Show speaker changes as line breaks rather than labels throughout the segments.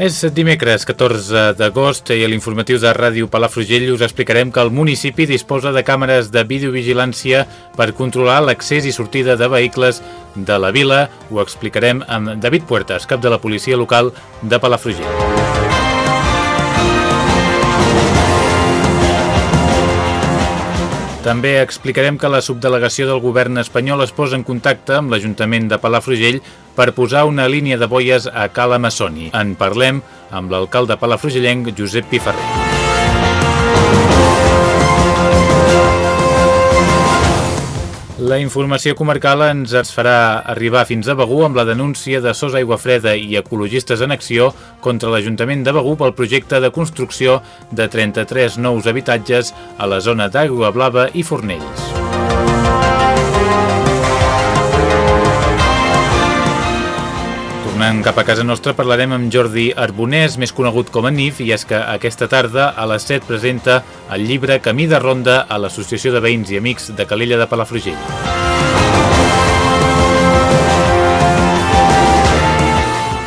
És dimecres 14 d'agost i a l'informatiu de Ràdio Palafrugell us explicarem que el municipi disposa de càmeres de videovigilància per controlar l'accés i sortida de vehicles de la vila. Ho explicarem amb David Puertas, cap de la policia local de Palafrugell. També explicarem que la subdelegació del govern espanyol es posa en contacte amb l'Ajuntament de Palafrugell per posar una línia de boies a Cala Massoni. En parlem amb l'alcalde palafrugellenc Josep Piferrer. La informació comarcal ens es farà arribar fins a Begú amb la denúncia de Sos Aigua Freda i Ecologistes en Acció contra l'Ajuntament de Begú pel projecte de construcció de 33 nous habitatges a la zona d'Aigua Blava i Fornells. Tornant cap a casa nostra parlarem amb Jordi Arbonès, més conegut com a NIF, i és que aquesta tarda a les 7 presenta el llibre Camí de Ronda a l'Associació de Veïns i Amics de Calella de Palafrugell.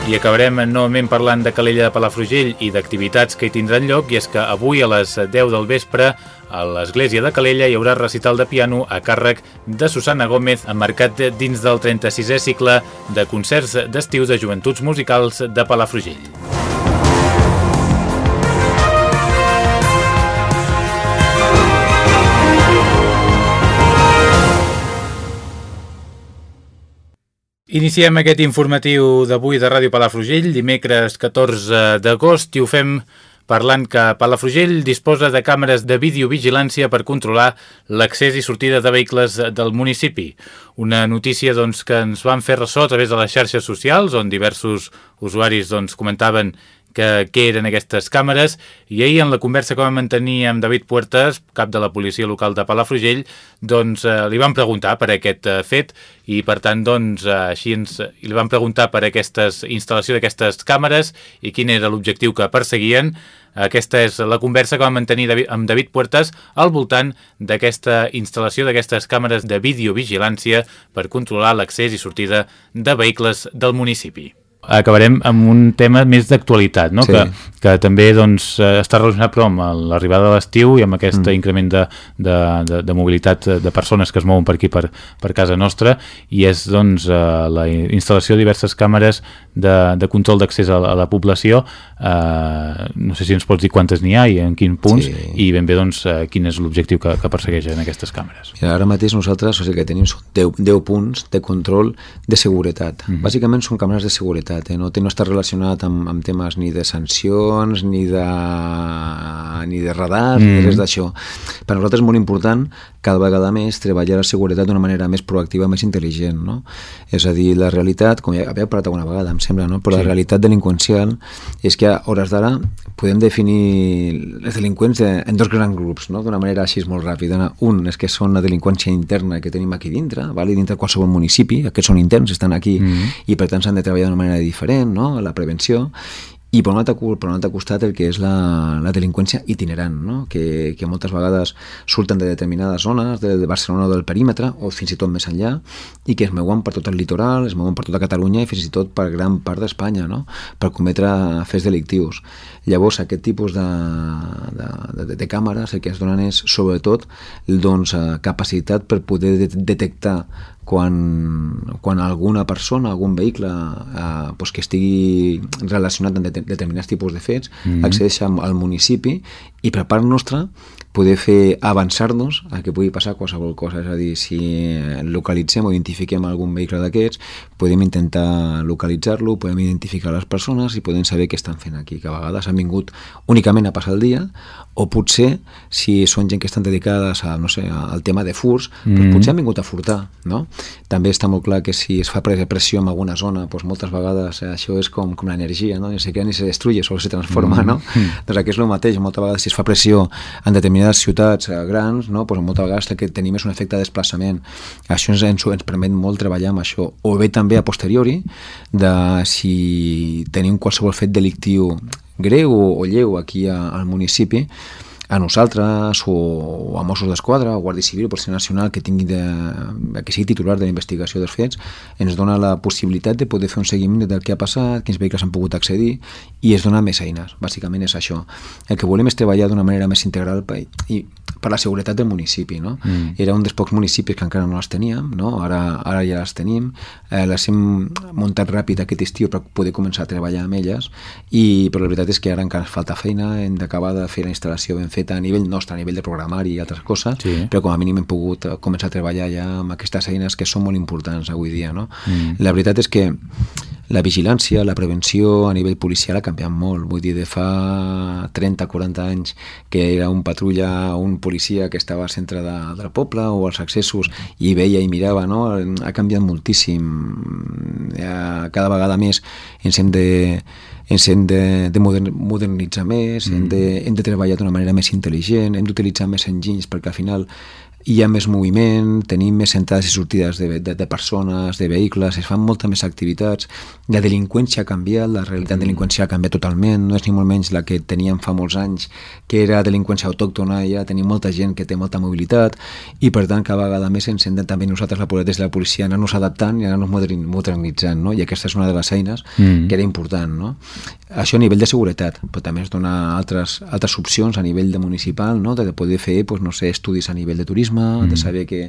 I acabarem novament parlant de Calella de Palafrugell i d'activitats que hi tindran lloc i és que avui a les 10 del vespre a l'Església de Calella hi haurà recital de piano a càrrec de Susana Gómez emmarcat dins del 36è cicle de concerts d'estiu de joventuts musicals de Palafrugell. Iniciem aquest informatiu d'avui de Ràdio Palafrugell, dimecres 14 d'agost, i ho fem parlant que Palafrugell disposa de càmeres de videovigilància per controlar l'accés i sortida de vehicles del municipi. Una notícia doncs, que ens van fer ressò a través de les xarxes socials, on diversos usuaris doncs, comentaven que, què eren aquestes càmeres. I ahir en la conversa que vam mantenir amb David Puertas, cap de la policia local de Palafrugell, doncs eh, li van preguntar per aquest eh, fet. I per tant doncs eh, així ens, li van preguntar per aquestes instal·lació d'aquestes càmeres i quin era l'objectiu que perseguien. Aquesta és la conversa que vam mantenir amb David Puertas al voltant d'aquesta instal·lació d'aquestes càmeres de videovigilància per controlar l'accés i sortida de vehicles del municipi acabarem amb un tema més d'actualitat, no?
Sí.
que, que també doncs, eh, està relacionat però amb l'arribada de l'estiu i amb aquest mm. increment de, de, de, de mobilitat de persones que es mouen per aquí, per, per casa nostra, i és doncs, eh, la instal·lació de diverses càmeres de, de control d'accés a, a la població. Eh, no sé si ens pots dir quantes n'hi ha i en quin punts, sí. i ben bé doncs, eh, quin és l'objectiu que, que persegueixen aquestes càmeres.
Mira, ara mateix nosaltres o sigui, que tenim 10, 10 punts de control de seguretat. Mm -hmm. Bàsicament són càmeres de seguretat veritat, eh? no, té, no està relacionat amb, amb temes ni de sancions, ni de, ni de radar, mm. ni res d'això. Per nosaltres és molt important cada vegada més treballar la seguretat d'una manera més proactiva, més intel·ligent. No? És a dir, la realitat, com ja havia parlat alguna vegada, em sembla, no? però sí. la realitat delinqüencial és que a hores d'ara podem definir les delinqüents en dos grans grups, no? d'una manera així molt ràpida. Un és que són la delinqüència interna que tenim aquí dintre, vale? dintre qualsevol municipi, aquests són interns, estan aquí, mm -hmm. i per tant s'han de treballar d'una manera diferent, no? la prevenció, i per un altre, per un altre costat el que és la, la delinqüència itinerant, no? que, que moltes vegades surten de determinades zones, de, de Barcelona o del perímetre, o fins i tot més enllà, i que es mouen per tot el litoral, es mouen per tota Catalunya i fins i tot per gran part d'Espanya, no? per cometre fets delictius. Llavors, aquest tipus de, de, de, de càmeres el que es donen és, sobretot, doncs, capacitat per poder de detectar quan, quan alguna persona, algun vehicle eh, pues que estigui relacionat amb determinats tipus de fets, mm -hmm. accedeix al municipi i per part nostra poder fer avançar-nos a que pugui passar qualsevol cosa, és a dir, si localitzem o identifiquem algun vehicle d'aquests, podem intentar localitzar-lo, podem identificar les persones i podem saber què estan fent aquí, que a vegades han vingut únicament a passar el dia o potser, si són gent que estan dedicades a, no sé, al tema de furs, mm -hmm. doncs potser han vingut a furtar, no? També està molt clar que si es fa pressió en alguna zona, doncs moltes vegades eh, això és com, com l'energia, no? Ni se crea ni se destruye, solo se transforma, mm -hmm. no? Doncs aquí és el mateix, moltes vegades si es fa pressió en determinades ciutats eh, grans, no? doncs moltes vegades el que tenim és un efecte de desplaçament. Això ens, ens, ens permet molt treballar amb això. O bé també a posteriori, de si tenim qualsevol fet delictiu greu o, o lleu aquí a, al municipi, a nosaltres o, a Mossos d'Esquadra o Guàrdia Civil o Policia Nacional que tingui de, que sigui titular de la investigació dels fets ens dona la possibilitat de poder fer un seguiment del que ha passat, quins vehicles han pogut accedir i es dona més eines, bàsicament és això. El que volem és treballar d'una manera més integral i per la seguretat del municipi. No? Mm. Era un dels pocs municipis que encara no les teníem, no? ara, ara ja les tenim, eh, les hem muntat ràpid aquest estiu per poder començar a treballar amb elles, i, però la veritat és que ara encara falta feina, hem d'acabar de fer la instal·lació ben feta a nivell nostre, a nivell de programari i altres coses, sí. però com a mínim hem pogut eh, començar a treballar ja amb aquestes eines que són molt importants avui dia. No? Mm. La veritat és que la vigilància, la prevenció a nivell policial ha canviat molt. Vull dir, de fa 30-40 anys que era un patrulla, un policia que estava al centre de, del poble o als accessos i veia i mirava, no? Ha canviat moltíssim. Cada vegada més ens hem de ens hem de, de modernitzar més, mm. hem, de, hem de treballar d'una manera més intel·ligent, hem d'utilitzar més enginys perquè al final hi ha més moviment, tenim més entrades i sortides de, de, de persones, de vehicles, es fan moltes més activitats, la delinqüència ha canviat, la realitat de delinqüència ha canviat totalment, no és ni molt menys la que teníem fa molts anys, que era delinqüència autòctona, ja tenim molta gent que té molta mobilitat, i per tant cada vegada més ens hem de també nosaltres la, des de la policia anar-nos adaptant i anar-nos modernitzant, no? i aquesta és una de les eines mm. que era important. No? Això a nivell de seguretat, però també es dona altres, altres opcions a nivell de municipal, no? de poder fer pues, no sé, estudis a nivell de turisme, mm. de saber què,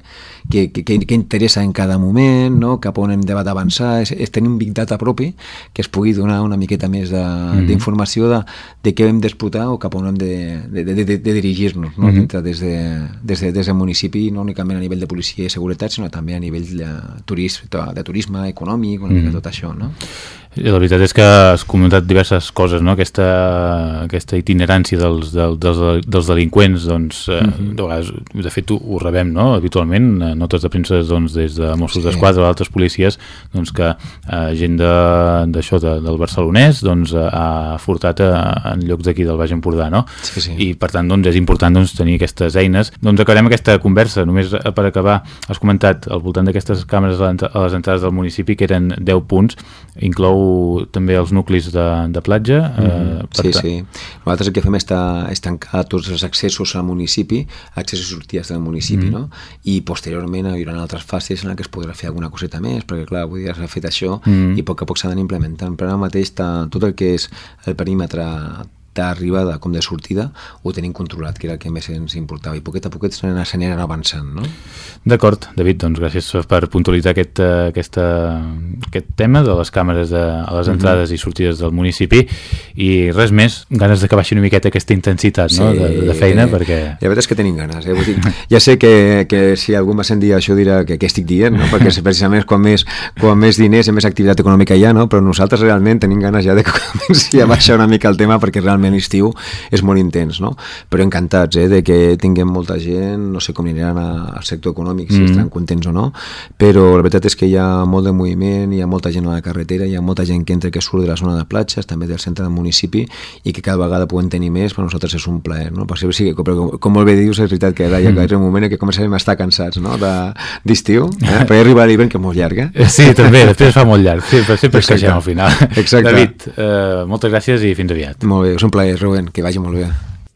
què, què, què interessa en cada moment, no? cap on hem d'avançar, és, és tenir un big data propi que es pugui donar una miqueta més mm. d'informació de, de, de què hem d'explotar o cap on hem de, de, de, de, de dirigir-nos no? mm. des, de, des, de, des del municipi, no únicament a nivell de policia i seguretat, sinó també a nivell de, turisme, de turisme econòmic, una mica mm. tot això. No?
La veritat és que has comentat diverses coses, no? aquesta, aquesta itinerància dels, dels, dels delinqüents, doncs, uh -huh. de, vegades, de fet ho, ho rebem no? habitualment, notes de premsa doncs, des de Mossos sí. d'Esquadra o altres policies, doncs, que eh, gent d'això de, de, del barcelonès doncs, ha furtat a, en llocs d'aquí del Baix Empordà, no?
Sí, sí.
I per tant doncs, és important doncs, tenir aquestes eines. Doncs acabarem aquesta conversa, només per acabar, has comentat al voltant d'aquestes càmeres a les entrades del municipi que eren 10 punts, inclou també els nuclis de, de platja. Mm -hmm.
eh, sí, sí. Nosaltres el que fem és, és tancar tots els accessos al municipi, accessos i sortides del municipi, mm -hmm. no? I posteriorment hi haurà altres fases en què es podrà fer alguna coseta més, perquè clar, avui ja s'ha fet això mm -hmm. i a poc a poc s'ha d'anar implementant. Però ara mateix està, tot el que és el perímetre d'arribada com de sortida ho tenim controlat, que era el que més ens importava i poquet a poquet s'aniran avançant no?
D'acord, David, doncs gràcies per puntualitzar aquest, uh, aquesta, aquest tema de les càmeres de, a les mhm. entrades uh -huh. i sortides del municipi i res més, ganes de que baixi una miqueta aquesta intensitat sí, no? de, de feina perquè...
La veritat és que tenim ganes, eh? Vull dir, ja sé que, que si algú m'ha sentit això dirà que què estic dient, no? perquè precisament quan més, quan més diners i més activitat econòmica hi ha, no? però nosaltres realment tenim ganes ja de que comenci a baixar una mica el tema perquè realment realment estiu és molt intens, no? Però encantats eh, de que tinguem molta gent, no sé com aniran al sector econòmic, si mm. estaran contents o no, però la veritat és que hi ha molt de moviment, hi ha molta gent a la carretera, hi ha molta gent que entra que surt de la zona de platges, també del centre del municipi, i que cada vegada poden tenir més, per nosaltres és un plaer, no? Per sí, però com, com molt bé dius, és veritat que ara ja mm. és un moment en què començarem a estar cansats, no?, d'estiu, eh? però arriba l'hivern que és molt llarg, eh?
Sí, també, després fa molt llarg, sí, però sempre es queixem al final. Exacte. David, eh, moltes gràcies i fins aviat.
Molt bé, és un plaer, Rubén, que vagi molt bé.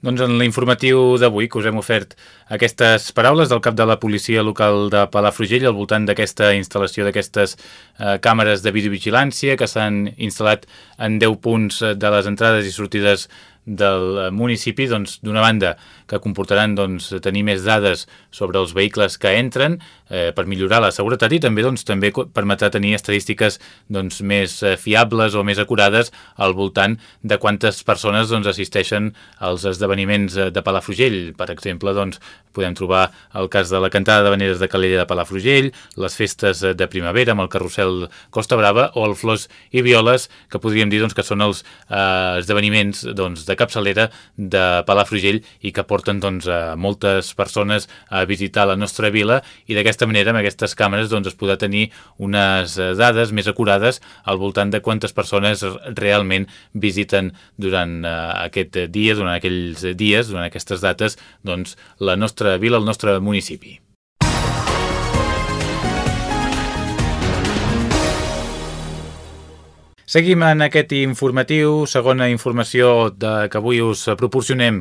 Doncs en l'informatiu d'avui que us hem ofert aquestes paraules del cap de la policia local de Palafrugell al voltant d'aquesta instal·lació d'aquestes eh, càmeres de videovigilància que s'han instal·lat en 10 punts de les entrades i sortides del municipi, doncs, d'una banda, que comportaran doncs, tenir més dades sobre els vehicles que entren eh, per millorar la seguretat i també doncs, també permetrà tenir estadístiques doncs, més eh, fiables o més acurades al voltant de quantes persones doncs, assisteixen als esdeveniments eh, de Palafrugell. Per exemple, doncs, podem trobar el cas de la cantada de veneres de Calella de Palafrugell, les festes de primavera amb el carrusel Costa Brava o el Flors i Violes, que podríem dir doncs, que són els eh, esdeveniments doncs, de capçalera de Palafrugell i que porten doncs, a moltes persones a visitar la nostra vila i d'aquesta manera amb aquestes càmeres doncs, es podrà tenir unes eh, dades més acurades al voltant de quantes persones realment visiten durant uh, aquest dia, durant aquells dies, durant aquestes dates, doncs, la nostra vila, el nostre municipi. Seguim en aquest informatiu, segona informació de, que avui us proporcionem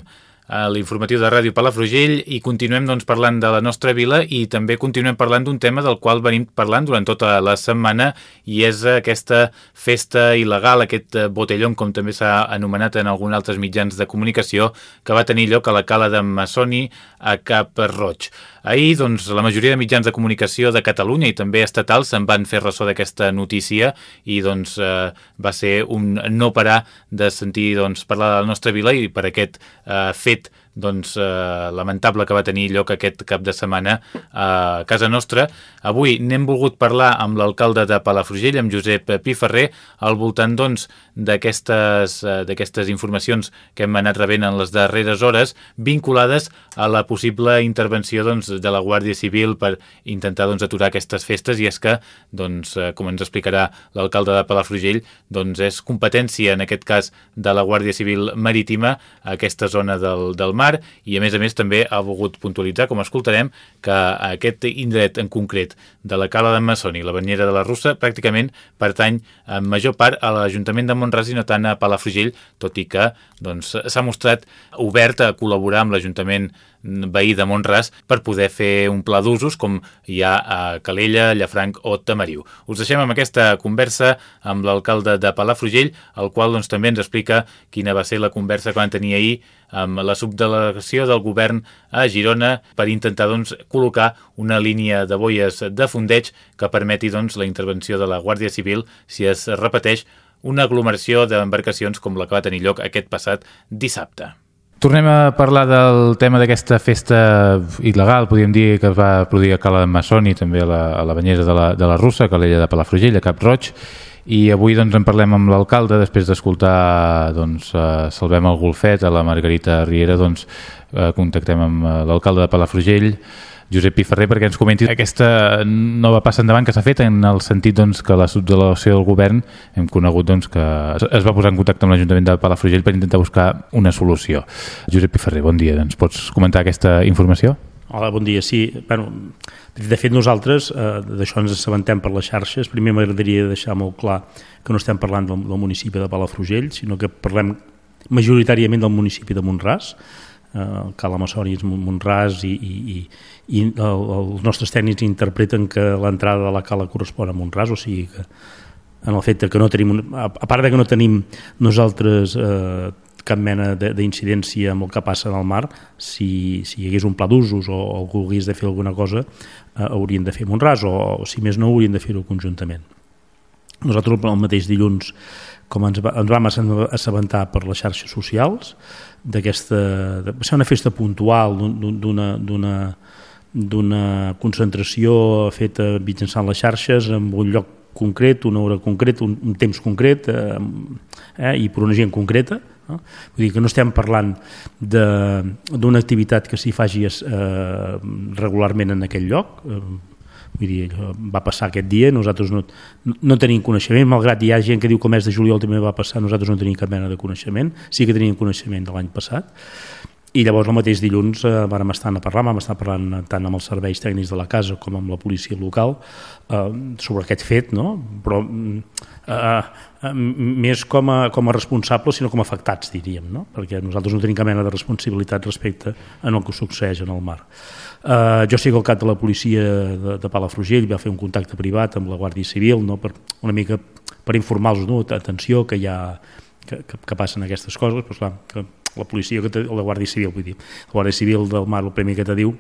a l'informatiu de Ràdio Palafrugell i continuem doncs, parlant de la nostra vila i també continuem parlant d'un tema del qual venim parlant durant tota la setmana i és aquesta festa il·legal, aquest botellón, com també s'ha anomenat en alguns altres mitjans de comunicació, que va tenir lloc a la cala de Massoni a Cap Roig. Ahir, doncs, la majoria de mitjans de comunicació de Catalunya i també estatals se'n van fer ressò d'aquesta notícia i doncs, eh, va ser un no parar de sentir doncs, parlar de la nostra vila i per aquest eh, fet doncs, eh, lamentable que va tenir lloc aquest cap de setmana a casa nostra. Avui n'hem volgut parlar amb l'alcalde de Palafrugell, amb Josep Piferrer, al voltant doncs, d'aquestes doncs, informacions que hem anat rebent en les darreres hores, vinculades a la possible intervenció doncs, de la Guàrdia Civil per intentar doncs, aturar aquestes festes, i és que, doncs, eh, com ens explicarà l'alcalde de Palafrugell, doncs, és competència, en aquest cas, de la Guàrdia Civil Marítima, aquesta zona del, del mar, mar i a més a més també ha volgut puntualitzar, com escoltarem, que aquest indret en concret de la Cala de Massoni la Banyera de la Russa pràcticament pertany en major part a l'Ajuntament de Montràs i no tant a Palafrugell, tot i que s'ha doncs, mostrat obert a col·laborar amb l'Ajuntament veí de Montràs per poder fer un pla d'usos com hi ha a Calella, Llafranc o Tamariu. Us deixem amb aquesta conversa amb l'alcalde de Palafrugell, el qual doncs, també ens explica quina va ser la conversa que van tenir ahir amb la subdelegació del govern a Girona per intentar doncs, col·locar una línia de boies de fondeig que permeti doncs, la intervenció de la Guàrdia Civil si es repeteix una aglomeració d'embarcacions com la que va tenir lloc aquest passat dissabte. Tornem a parlar del tema d'aquesta festa il·legal, podríem dir que es va produir a Cala Massoni, també a la, a la banyera de la, de la Russa, a Calella de Palafrugell, a Cap Roig, i avui doncs, en parlem amb l'alcalde, després d'escoltar doncs, uh, Salvem el Golfet, a la Margarita Riera, doncs, uh, contactem amb uh, l'alcalde de Palafrugell, Josep Piferrer perquè ens comenti aquesta nova passa endavant que s'ha fet en el sentit doncs, que la subdelegació del govern hem conegut doncs, que es va posar en contacte amb l'Ajuntament de Palafrugell per intentar buscar una solució. Josep Piferrer, bon dia. Ens pots comentar aquesta informació?
Hola, bon dia. Sí, bueno, de fet nosaltres eh, d'això ens assabentem per les xarxes. Primer m'agradaria deixar molt clar que no estem parlant del, del municipi de Palafrugell, sinó que parlem majoritàriament del municipi de Montràs, eh, Cala Massori és Montràs i, i, i, i el, els nostres tècnics interpreten que l'entrada de la cala correspon a Montràs, o sigui que en el fet que no tenim, a part de que no tenim nosaltres eh, cap mena d'incidència amb el que passa en el mar, si, si hi hagués un pla d'usos o algú hagués de fer alguna cosa, eh, haurien de fer Montràs o, o si més no, haurien de fer-ho conjuntament. Nosaltres el mateix dilluns, com ens, va, ens vam assabentar per les xarxes socials, d'aquesta... va ser una festa puntual d'una concentració feta mitjançant les xarxes en un lloc concret, una hora concreta, un, un temps concret eh, eh, i per una gent concreta. No? Vull dir que no estem parlant d'una activitat que s'hi faci eh, regularment en aquell lloc, eh, vull dir, va passar aquest dia, nosaltres no, no tenim coneixement, malgrat hi ha gent que diu que el mes de juliol també va passar, nosaltres no tenim cap mena de coneixement, sí que teníem coneixement de l'any passat, i llavors el mateix dilluns eh, vam estar a parlar, vam estar parlant tant amb els serveis tècnics de la casa com amb la policia local eh, sobre aquest fet, no? però eh, eh, més com a, com a responsables sinó com a afectats, diríem, no? perquè nosaltres no tenim cap mena de responsabilitat respecte a el que succeeix en el mar. Eh, jo sigo el cap de la policia de, de Palafrugell, va fer un contacte privat amb la Guàrdia Civil no? per, una mica per informar-los, no? atenció, que hi ha que, que, que passen aquestes coses, però clar, que la policia, que la Guàrdia Civil, vull dir, la Guàrdia Civil del Mar, el primer que te diu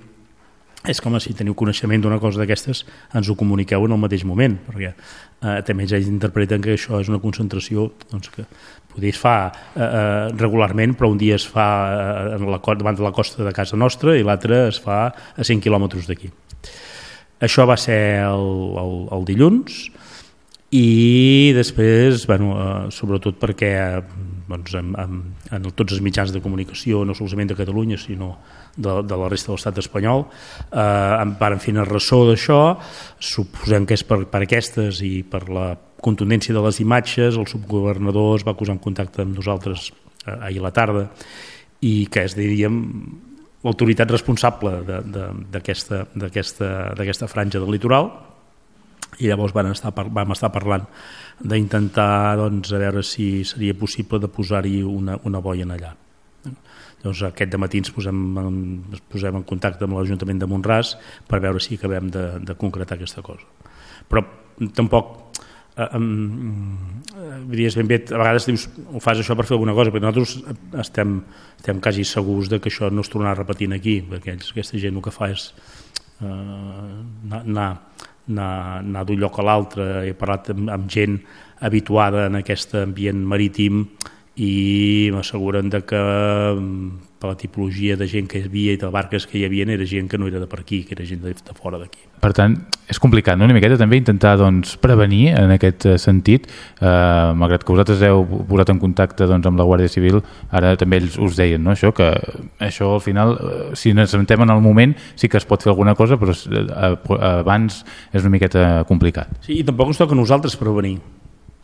és com si teniu coneixement d'una cosa d'aquestes ens ho comuniqueu en el mateix moment perquè eh, també ells interpreten que això és una concentració doncs, que poder es fa eh, eh, regularment però un dia es fa eh, en la, davant de la costa de casa nostra i l'altre es fa a 100 quilòmetres d'aquí. Això va ser el, el, el dilluns i després, bueno, eh, sobretot perquè doncs, en, en, en tots els mitjans de comunicació, no solament de Catalunya, sinó de, de la resta de l'estat espanyol, eh, en varen fer una ressò d'això, suposem que és per, per aquestes i per la contundència de les imatges, el subgovernador es va acusar en contacte amb nosaltres eh, ahir a la tarda i que és, diríem, l'autoritat responsable d'aquesta franja del litoral i llavors van estar, vam estar parlant d'intentar doncs, a veure si seria possible de posar-hi una, una boia en allà. Llavors aquest matí ens posem, en, ens posem en contacte amb l'Ajuntament de Montràs per veure si acabem de, de concretar aquesta cosa. Però tampoc eh, eh, diries ben bé, a vegades dius, ho fas això per fer alguna cosa, perquè nosaltres estem, estem quasi segurs de que això no es tornarà repetint aquí, perquè aquesta gent el que fa és eh, anar, anar d'un lloc a l'altre, he parlat amb, amb gent habituada en aquest ambient marítim i m'asseguren que mm, per la tipologia de gent que hi havia i de barques que hi havia era gent que no era de per aquí, que era gent de, de fora d'aquí.
Per tant, és complicat, no? una miqueta també intentar doncs, prevenir en aquest eh, sentit, eh, malgrat que vosaltres heu posat en contacte doncs, amb la Guàrdia Civil, ara també ells us deien no? això, que això al final, eh, si ens sentem en el moment, sí que es pot fer alguna cosa, però eh, abans és una miqueta complicat.
Sí, i tampoc ens toca a nosaltres prevenir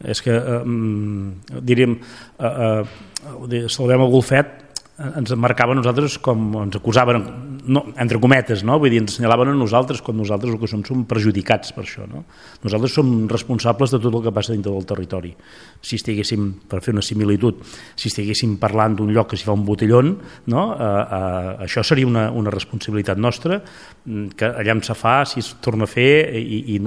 és que eh, diríem eh, eh, Salvem el Golfet ens marcaven nosaltres com ens acusaven, no, entre cometes, no? vull dir, ens assenyalaven a nosaltres com nosaltres el que som som perjudicats per això. No? Nosaltres som responsables de tot el que passa dintre del territori. Si estiguéssim, per fer una similitud, si estiguéssim parlant d'un lloc que s'hi fa un botellón, no? eh, eh, això seria una, una responsabilitat nostra, mm, que allà em se fa, si es torna a fer, i, i,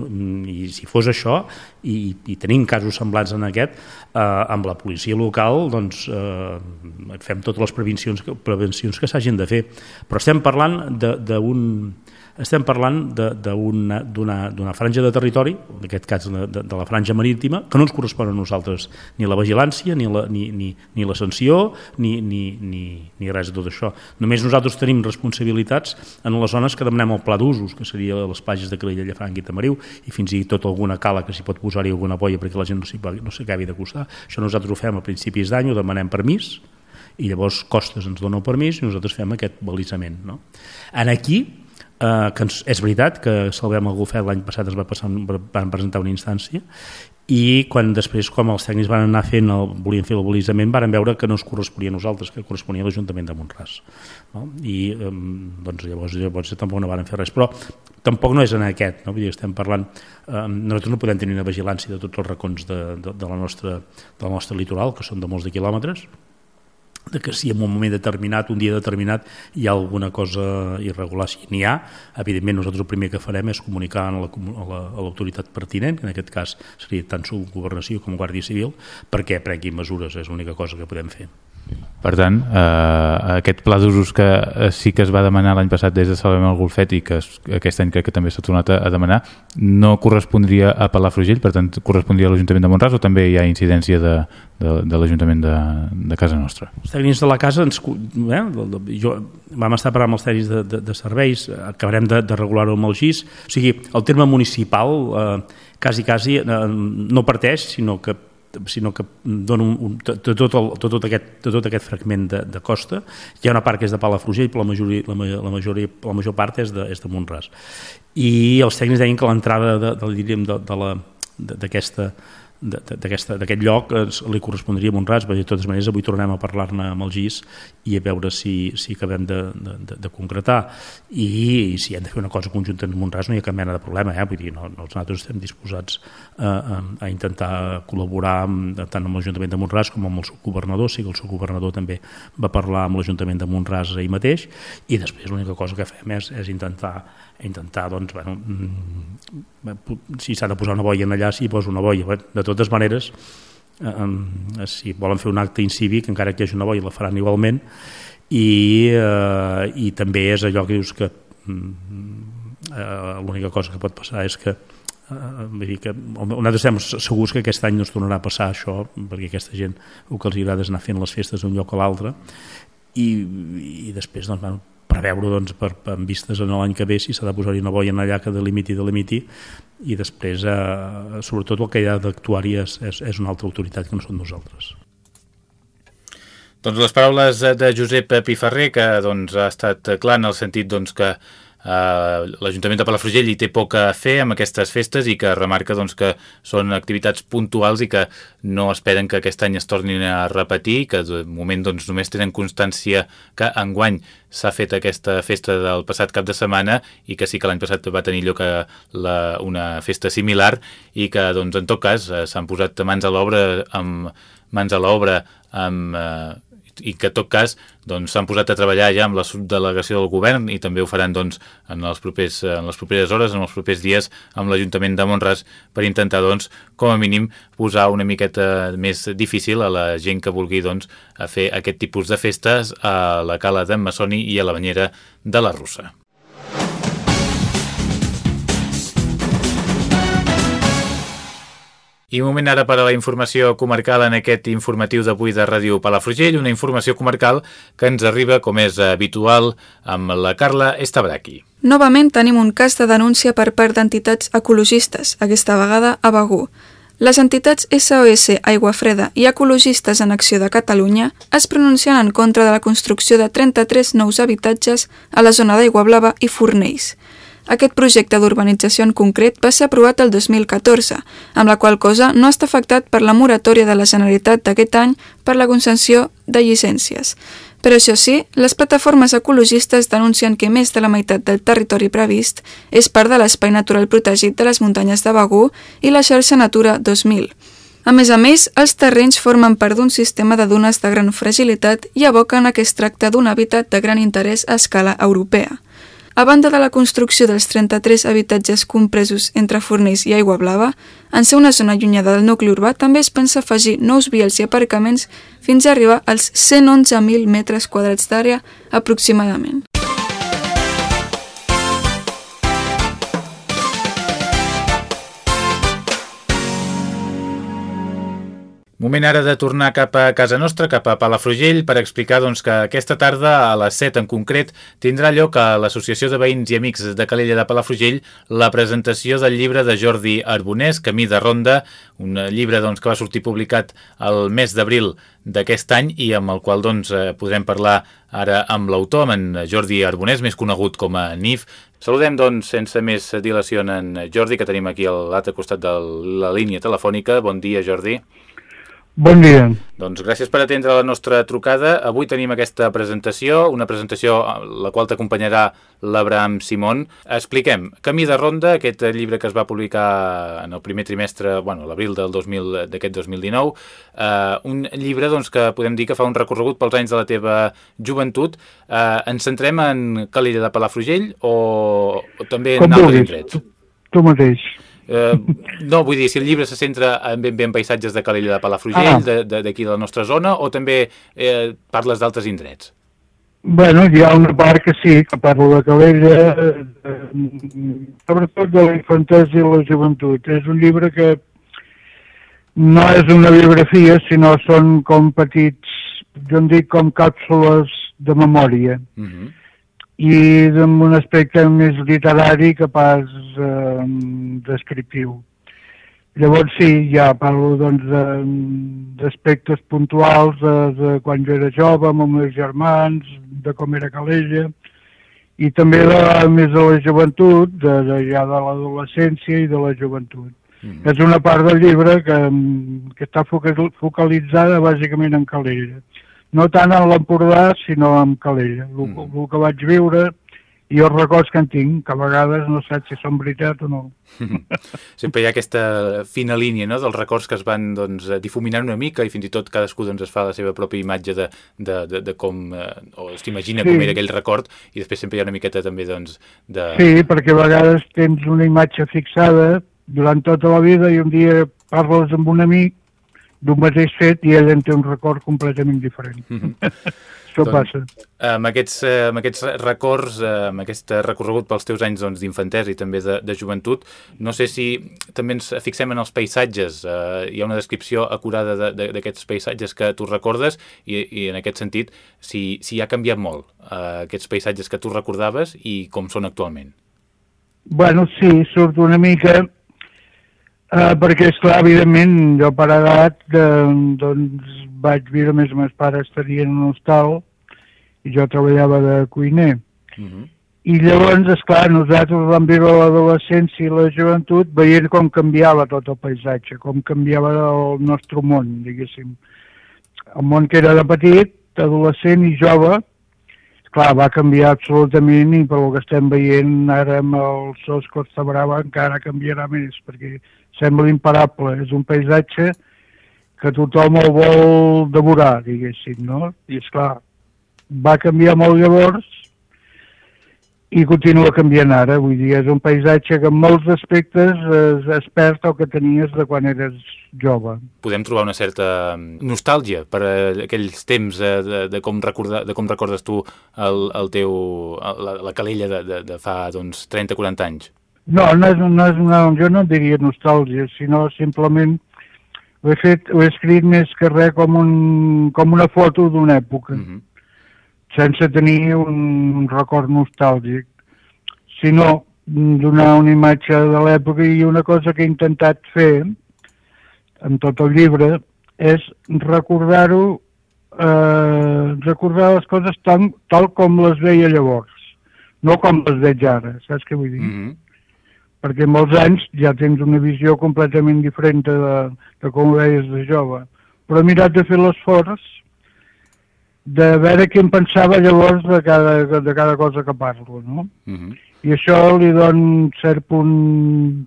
i si fos això, i, i tenim casos semblants en aquest, eh, amb la policia local, doncs eh, fem totes les previsions prevencions, prevencions que s'hagin de fer. Però estem parlant d'un estem parlant d'una franja de territori, en aquest cas de, de, de la franja marítima, que no ens correspon a nosaltres ni la vigilància, ni la, ni, ni, ni la sanció, ni, ni, ni, ni res de tot això. Només nosaltres tenim responsabilitats en les zones que demanem el pla d'usos, que seria les platges de Calella, Llafranc i Tamariu, i fins i tot alguna cala que s'hi pot posar-hi alguna boia perquè la gent no s'acabi no de costar. Això nosaltres ho fem a principis d'any, ho demanem permís, i llavors Costes ens dona el permís i nosaltres fem aquest balisament. No? En aquí, eh, que ens, és veritat que Salvem el Golfet l'any passat es va passar, van presentar una instància i quan després, com els tècnics van anar fent, el, volien fer el balisament, van veure que no es corresponia a nosaltres, que corresponia a l'Ajuntament de Montràs. No? I eh, doncs llavors, llavors tampoc no van fer res. Però tampoc no és en aquest, no? Vull dir, estem parlant, eh, nosaltres no podem tenir una vigilància de tots els racons de, de, de la nostra, del nostre litoral, que són de molts de quilòmetres, de que si en un moment determinat, un dia determinat, hi ha alguna cosa irregular, si n'hi ha, evidentment nosaltres el primer que farem és comunicar a l'autoritat la, pertinent, que en aquest cas seria tant subgovernació com Guàrdia Civil, perquè prengui mesures, és l'única cosa que podem fer.
Per tant, eh, aquest pla d'usos que eh, sí que es va demanar l'any passat des de Salvem el Golfet i que es, aquest any crec que també s'ha tornat a, a demanar, no correspondria a Palafrugell, per tant correspondria a l'Ajuntament de Montràs o també hi ha incidència de, de, de l'Ajuntament de, de casa nostra?
Els tècnics de la casa, ens, eh, jo, vam estar parlant amb els tècnics de, de, de serveis, acabarem de, de regular-ho amb el GIS, o sigui, el terme municipal eh, quasi, quasi eh, no parteix, sinó que sinó que dona un, un, tot, tot, el, tot, tot, aquest, tot aquest fragment de, de costa. Hi ha una part que és de Palafrugell, però la, majoria, la, la, majoria, la major part és de, és de Montràs. I els tècnics deien que l'entrada de, de, de, de, de la d'aquesta d'aquest lloc es, li correspondria a Montràs, perquè de totes maneres avui tornem a parlar-ne amb el GIS i a veure si, si acabem de, de, de concretar. I, i si hem de fer una cosa conjunta amb Montràs no hi ha cap mena de problema, eh? vull dir, no, nosaltres estem disposats a, a, a intentar col·laborar amb, tant amb l'Ajuntament de Montràs com amb el seu governador, sí que el seu governador també va parlar amb l'Ajuntament de Montràs ahir mateix. I després l'única cosa que fem és, és intentar intentar, doncs, bueno, mm, si s'ha de posar una boia en allà, si posa una boia. De totes maneres, eh, si volen fer un acte incívic, encara que hi hagi una boia, la faran igualment, i, eh, i també és allò que dius que mm, eh, l'única cosa que pot passar és que eh, vull dir que nosaltres estem segurs que aquest any no es tornarà a passar això perquè aquesta gent el que els agrada és anar fent les festes d'un lloc a l'altre i, i després doncs, bueno, preveure doncs, per, per vistes en l'any que ve si s'ha de posar-hi una boia en allà que delimiti, delimiti i després eh, sobretot el que hi ha d'actuari és, és, és una altra autoritat que no són nosaltres.
Doncs les paraules de Josep Piferrer, que doncs, ha estat clar en el sentit doncs, que L'Ajuntament de Palafrugell hi té poc a fer amb aquestes festes i que remarca doncs, que són activitats puntuals i que no esperen que aquest any es tornin a repetir, que de moment doncs, només tenen constància que enguany s'ha fet aquesta festa del passat cap de setmana i que sí que l'any passat va tenir lloc a la, una festa similar i que doncs, en tot cas eh, s'han posat mans a l'obra amb mans a l'obra amb eh, i que en tot cas doncs, s'han doncs, posat a treballar ja amb la subdelegació del govern i també ho faran doncs, en, els propers, en les properes hores, en els propers dies amb l'Ajuntament de Montràs per intentar doncs, com a mínim posar una miqueta més difícil a la gent que vulgui doncs, a fer aquest tipus de festes a la cala d'en Massoni i a la banyera de la Russa. I moment ara per a la informació comarcal en aquest informatiu d'avui de Ràdio Palafrugell, una informació comarcal que ens arriba, com és habitual, amb la Carla Estabraqui.
Novament tenim un cas de denúncia per part d'entitats ecologistes, aquesta vegada a Begú. Les entitats SOS Aigua Freda i Ecologistes en Acció de Catalunya es pronuncien en contra de la construcció de 33 nous habitatges a la zona d'Aigua Blava i Fornells. Aquest projecte d'urbanització en concret va ser aprovat el 2014, amb la qual cosa no està afectat per la moratòria de la Generalitat d'aquest any per la concessió de llicències. Però això sí, les plataformes ecologistes denuncien que més de la meitat del territori previst és part de l'espai natural protegit de les muntanyes de Begú i la xarxa Natura 2000. A més a més, els terrenys formen part d'un sistema de dunes de gran fragilitat i aboquen a que es tracta d'un hàbitat de gran interès a escala europea. A banda de la construcció dels 33 habitatges compresos entre Fornells i Aigua Blava, en ser una zona allunyada del nucli urbà també es pensa afegir nous vials i aparcaments fins a arribar als 111.000 metres quadrats d'àrea aproximadament.
Moment ara de tornar cap a casa nostra, cap a Palafrugell, per explicar doncs, que aquesta tarda, a les 7 en concret, tindrà lloc a l'Associació de Veïns i Amics de Calella de Palafrugell la presentació del llibre de Jordi Arbonès, Camí de Ronda, un llibre doncs, que va sortir publicat el mes d'abril d'aquest any i amb el qual doncs, eh, podrem parlar ara amb l'autor, amb en Jordi Arbonès, més conegut com a NIF. Saludem, doncs, sense més dilació en Jordi, que tenim aquí a l'altre costat de la línia telefònica. Bon dia, Jordi.
Bon dia.
Doncs gràcies per atendre la nostra trucada. Avui tenim aquesta presentació, una presentació a la qual t'acompanyarà l'Abraham Simón. Expliquem, Camí de Ronda, aquest llibre que es va publicar en el primer trimestre, bueno, l'abril del 2000 d'aquest 2019, eh, un llibre doncs, que podem dir que fa un recorregut pels anys de la teva joventut. Eh, ens centrem en Calella de Palafrugell o, o també
Com
en altres indrets?
Tu, tu mateix.
Eh, no, vull dir, si el llibre se centra en ben bé en paisatges de Calella de Palafrugell, ah. d'aquí de, de la nostra zona, o també eh, parles d'altres indrets?
Bueno, hi ha una part que sí, que parlo de Calella, eh, sobretot de la infantesa i la joventut. És un llibre que no és una biografia, sinó són com petits, jo en dic com càpsules de memòria. Uh mhm. -huh i amb un aspecte més literari que pas eh, descriptiu. Llavors sí, ja parlo doncs, d'aspectes doncs, puntuals de, de quan jo era jove, amb els meus germans, de com era Calella, i també de, més de la joventut, de, de, ja de l'adolescència i de la joventut. Mm -hmm. És una part del llibre que, que està focalitzada bàsicament en Calella. No tant en l'Empordà, sinó en Calella. El, mm el que vaig viure i els records que en tinc, que a vegades no saps si són veritat o no.
Sempre hi ha aquesta fina línia no? dels records que es van doncs, difuminant una mica i fins i tot cadascú doncs, es fa la seva pròpia imatge de, de, de, de com, eh, o s'imagina sí. com era aquell record i després sempre hi ha una miqueta també doncs, de...
Sí, perquè a vegades tens una imatge fixada durant tota la vida i un dia parles amb un amic d'un mateix fet i ell en té un record completament diferent. Mm -hmm. Això doncs, passa.
Amb aquests, eh, amb aquests records, eh, amb aquest recorregut pels teus anys doncs, d'infantesa i també de, de joventut, no sé si també ens fixem en els paisatges. Eh, hi ha una descripció acurada d'aquests paisatges que tu recordes i, i en aquest sentit, si, si ha canviat molt eh, aquests paisatges que tu recordaves i com són actualment.
Bueno, sí, surt una mica Uh, perquè, és clar, evidentment, jo per edat, eh, doncs, vaig viure més meus pares tenien un hostal i jo treballava de cuiner. Uh mhm. -huh. I llavors, és clar, nosaltres vam viure l'adolescència i la joventut veient com canviava tot el paisatge, com canviava el nostre món, diguéssim. El món que era de petit, adolescent i jove, clar, va canviar absolutament i pel que estem veient ara amb el Sos Costa Brava encara canviarà més, perquè sembla imparable. És un paisatge que tothom el vol devorar, diguéssim, no? I és clar, va canviar molt llavors i continua canviant ara. Vull dir, és un paisatge que en molts aspectes es, es perd el que tenies de quan eres jove.
Podem trobar una certa nostàlgia per a aquells temps de, de, de, com, recordar, de com recordes tu el, el teu, la, la calella de, de, de fa doncs, 30-40 anys.
No, no és, no és una, jo no diria nostàlgia, sinó simplement ho he fet, ho he escrit més que res com, un, com una foto d'una època, mm -hmm. sense tenir un record nostàlgic, sinó donar una imatge de l'època i una cosa que he intentat fer en tot el llibre és recordar-ho, eh, recordar les coses tal, tal com les veia llavors, no com les veig ara, saps què vull dir? Mm -hmm perquè molts anys ja tens una visió completament diferent de, de com ho veies de jove. Però he mirat de fer l'esforç de veure què em pensava llavors de cada, de cada cosa que parlo, no? Uh mhm. -huh. I això li dona un cert punt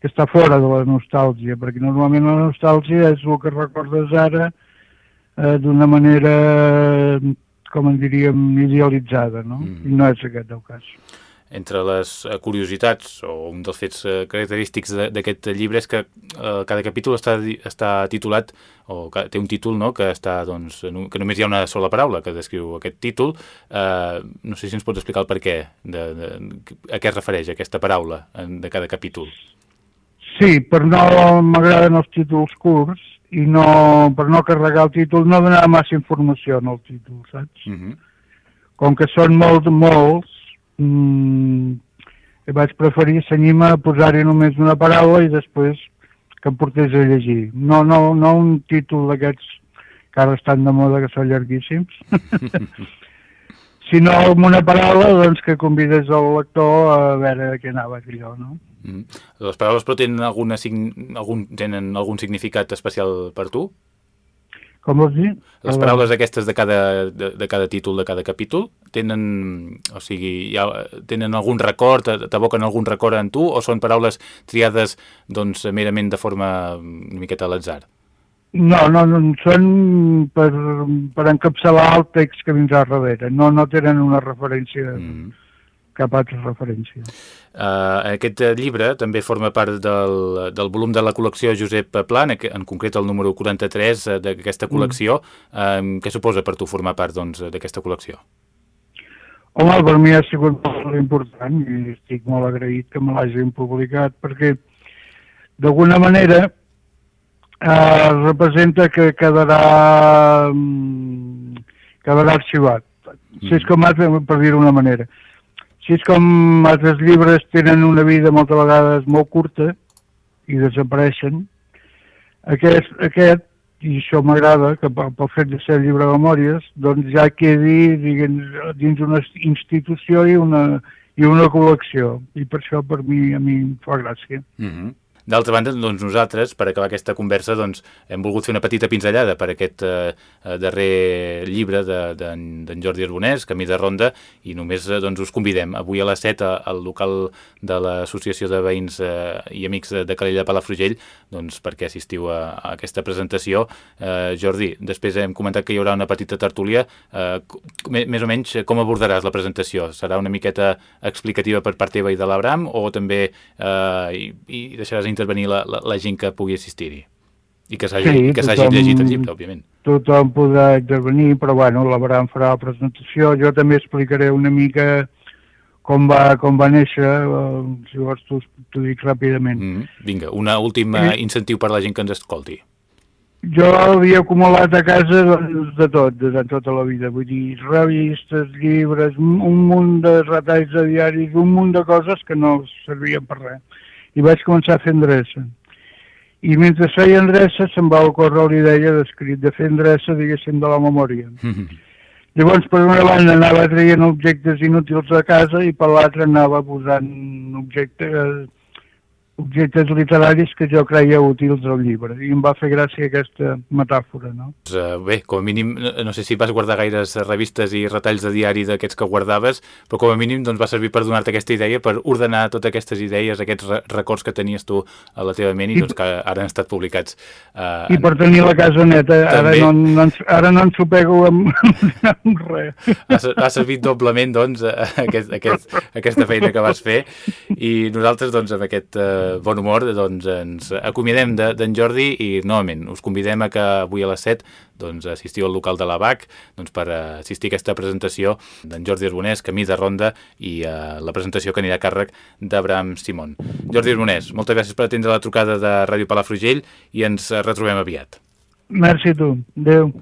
que està fora de la nostàlgia, perquè normalment la nostàlgia és el que recordes ara eh, d'una manera, com en diríem, idealitzada, no? Uh mhm. -huh. I no és aquest el cas
entre les eh, curiositats o un dels fets eh, característics d'aquest llibre és que eh, cada capítol està, està titulat o té un títol no, que està doncs, que només hi ha una sola paraula que descriu aquest títol eh, no sé si ens pots explicar el per què de, de, a què es refereix aquesta paraula de cada capítol
Sí, per no m'agraden els títols curts i no, per no carregar el títol no donar massa informació en el títol, saps? Uh mhm. -huh. Com que són molts, molts, mm, vaig preferir senyir-me a posar-hi només una paraula i després que em portés a llegir. No, no, no un títol d'aquests que ara estan de moda, que són llarguíssims, sinó amb una paraula doncs, que convides el lector a veure què anava allò, no? Mm.
Les paraules però tenen, alguna, algun, tenen algun significat especial per tu?
Com vols dir?
Les paraules aquestes de cada, de, de cada títol, de cada capítol, tenen, o sigui, ja, tenen algun record, t'aboquen algun record en tu, o són paraules triades doncs, merament de forma una miqueta a l'atzar?
No, no, no, són per, per encapçalar el text que vindrà darrere, no, no tenen una referència... Mm -hmm cap altra referència.
Uh, aquest llibre també forma part del, del volum de la col·lecció Josep Pla, en concret el número 43 uh, d'aquesta col·lecció. Mm. Uh, què suposa per tu formar part doncs, d'aquesta doncs, col·lecció?
Home, per mi ha sigut molt important i estic molt agraït que me l'hagin publicat perquè d'alguna manera eh, representa que quedarà mm, quedarà arxivat. Mm. Si és com per dir-ho d'una manera. Si és com altres llibres tenen una vida moltes vegades molt curta i desapareixen, aquest, aquest i això m'agrada, que pel fet de ser llibre de memòries, doncs ja quedi diguem, dins una institució i una, i una col·lecció. I per això per mi a mi em fa gràcia. Mm -hmm.
D'altra banda, doncs nosaltres, per acabar aquesta conversa, doncs, hem volgut fer una petita pinzellada per aquest eh, eh darrer llibre d'en de, de, Jordi Arbonès, Camí de Ronda, i només eh, doncs, us convidem avui a les 7 al local de l'Associació de Veïns eh, i Amics de, de Calella de Palafrugell doncs, perquè assistiu a, a aquesta presentació. Eh, Jordi, després hem comentat que hi haurà una petita tertúlia. Eh, més o menys, com abordaràs la presentació? Serà una miqueta explicativa per part teva i de l'Abram o també eh, i, i deixaràs intervenir la, la, la gent que pugui assistir-hi? I que s'hagi sí, tothom, llegit el llibre, òbviament.
Tothom podrà intervenir, però bueno, l'Abram farà la presentació. Jo també explicaré una mica com va, com va néixer, eh, si vols t'ho dic ràpidament. Mm,
vinga, una última eh? incentiu per a la gent que ens escolti.
Jo havia acumulat a casa de tot, durant tota la vida, vull dir, revistes, llibres, un munt de retalls de diaris, un munt de coses que no servien per res. I vaig començar a fer endreça. I mentre feia endreça se'm va ocórrer l'idea d'escrit, de fer endreça, diguéssim, de la memòria. Mm -hmm. Llavors, per una banda, anava traient objectes inútils a casa i per l'altra anava posant objectes objectes literaris que jo creia útils al llibre i em va fer gràcia aquesta metàfora no?
Uh, bé, com a mínim no sé si vas guardar gaires revistes i retalls de diari d'aquests que guardaves però com a mínim doncs, va servir per donar-te aquesta idea per ordenar totes aquestes idees aquests re records que tenies tu a la teva ment i, I doncs, que ara han estat publicats
uh, i per tenir la casa neta ara no, no, ens, ara no ens ho pego amb, amb res.
Ha, ha servit doblement doncs aquest, aquest, aquesta feina que vas fer. I nosaltres doncs amb aquest uh, bon humor, doncs ens acomiadem d'en de, Jordi i novament us convidem a que avui a les 7 doncs, assistiu al local de la BAC doncs, per assistir a aquesta presentació d'en Jordi Arbonès, Camí de Ronda i uh, la presentació que anirà a càrrec d'Abraham Simón. Jordi Arbonès, moltes gràcies per atendre la trucada de Ràdio Palafrugell i ens retrobem aviat.
Merci a tu. Adéu.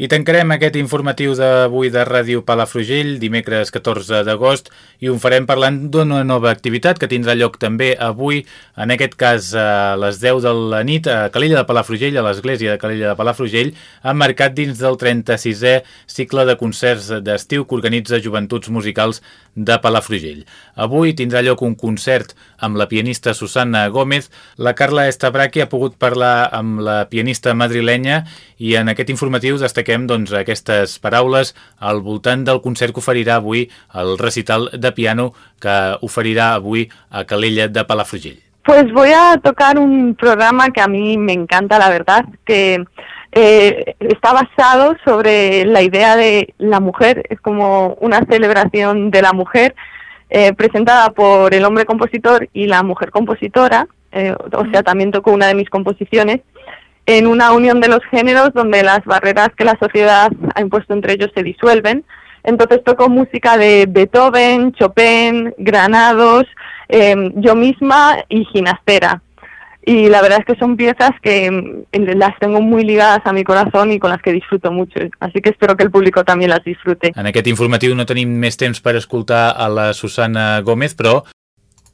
I tancarem aquest informatiu d'avui de Ràdio Palafrugell, dimecres 14 d'agost, i ho farem parlant d'una nova activitat que tindrà lloc també avui, en aquest cas a les 10 de la nit, a Calella de Palafrugell, a l'església de Calella de Palafrugell, emmarcat dins del 36è cicle de concerts d'estiu que organitza Joventuts Musicals de Palafrugell. Avui tindrà lloc un concert amb la pianista Susana Gómez. La Carla Estabraqui ha pogut parlar amb la pianista madrilenya i en aquest informatiu destaquem doncs, aquestes paraules. Al voltant del concert que oferirà avui el recital de piano que oferirà avui a Calella de Palafrugell.
Pues voy a tocar un programa que a mí me encanta, la verdad, que eh, está basado sobre la idea de la mujer, es como una celebración de la mujer eh, presentada por el hombre compositor y la mujer compositora, eh, o sea, también tocó una de mis composiciones, en una unión de los géneros donde las barreras que la sociedad ha impuesto entre ellos se disuelven. Entonces toco música de Beethoven, Chopin, Granados, em, yo misma y Ginastera. Y la verdad es que son piezas que em, las tengo muy ligadas a mi corazón y con las que disfruto mucho. Así que espero que el público también las disfrute.
En aquest informatiu no tenim més temps per escoltar a la Susana Gómez, però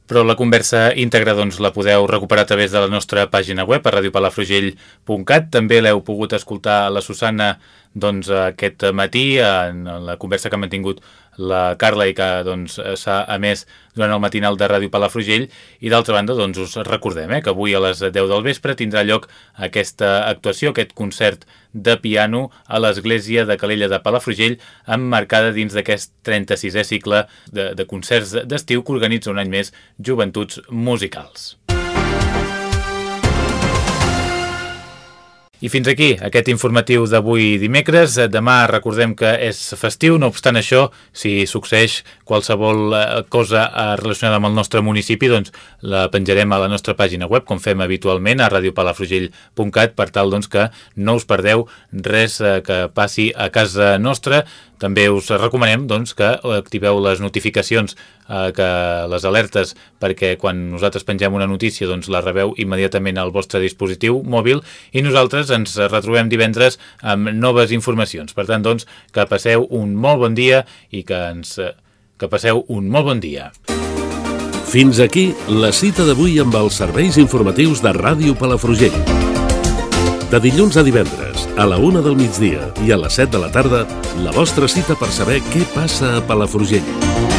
però la conversa íntegra doncs, la podeu recuperar a través de la nostra pàgina web a radiopalafrugell.cat. També l'heu pogut escoltar la Susana doncs, aquest matí en la conversa que ha mantingut la Carla i que doncs, s'ha emès durant el matinal de Ràdio Palafrugell i d'altra banda doncs, us recordem eh, que avui a les 10 del vespre tindrà lloc aquesta actuació, aquest concert de piano a l'església de Calella de Palafrugell emmarcada dins d'aquest 36è cicle de, de concerts d'estiu que organitza un any més Joventuts Musicals. I fins aquí aquest informatiu d'avui dimecres. Demà recordem que és festiu, no obstant això, si succeeix qualsevol eh, cosa eh, relacionada amb el nostre municipi, doncs la penjarem a la nostra pàgina web, com fem habitualment, a radiopalafrugell.cat, per tal doncs, que no us perdeu res eh, que passi a casa nostra. També us recomanem doncs, que activeu les notificacions, eh, que les alertes, perquè quan nosaltres pengem una notícia doncs, la rebeu immediatament al vostre dispositiu mòbil i nosaltres ens retrobem divendres amb noves informacions. Per tant, doncs, que passeu un molt bon dia i que, ens, que passeu un molt bon dia.
Fins aquí la cita d'avui amb els serveis informatius de Ràdio Palafrugell. De dilluns a divendres, a la una del migdia i a les 7 de la tarda, la vostra cita per saber què passa a Palafrugell.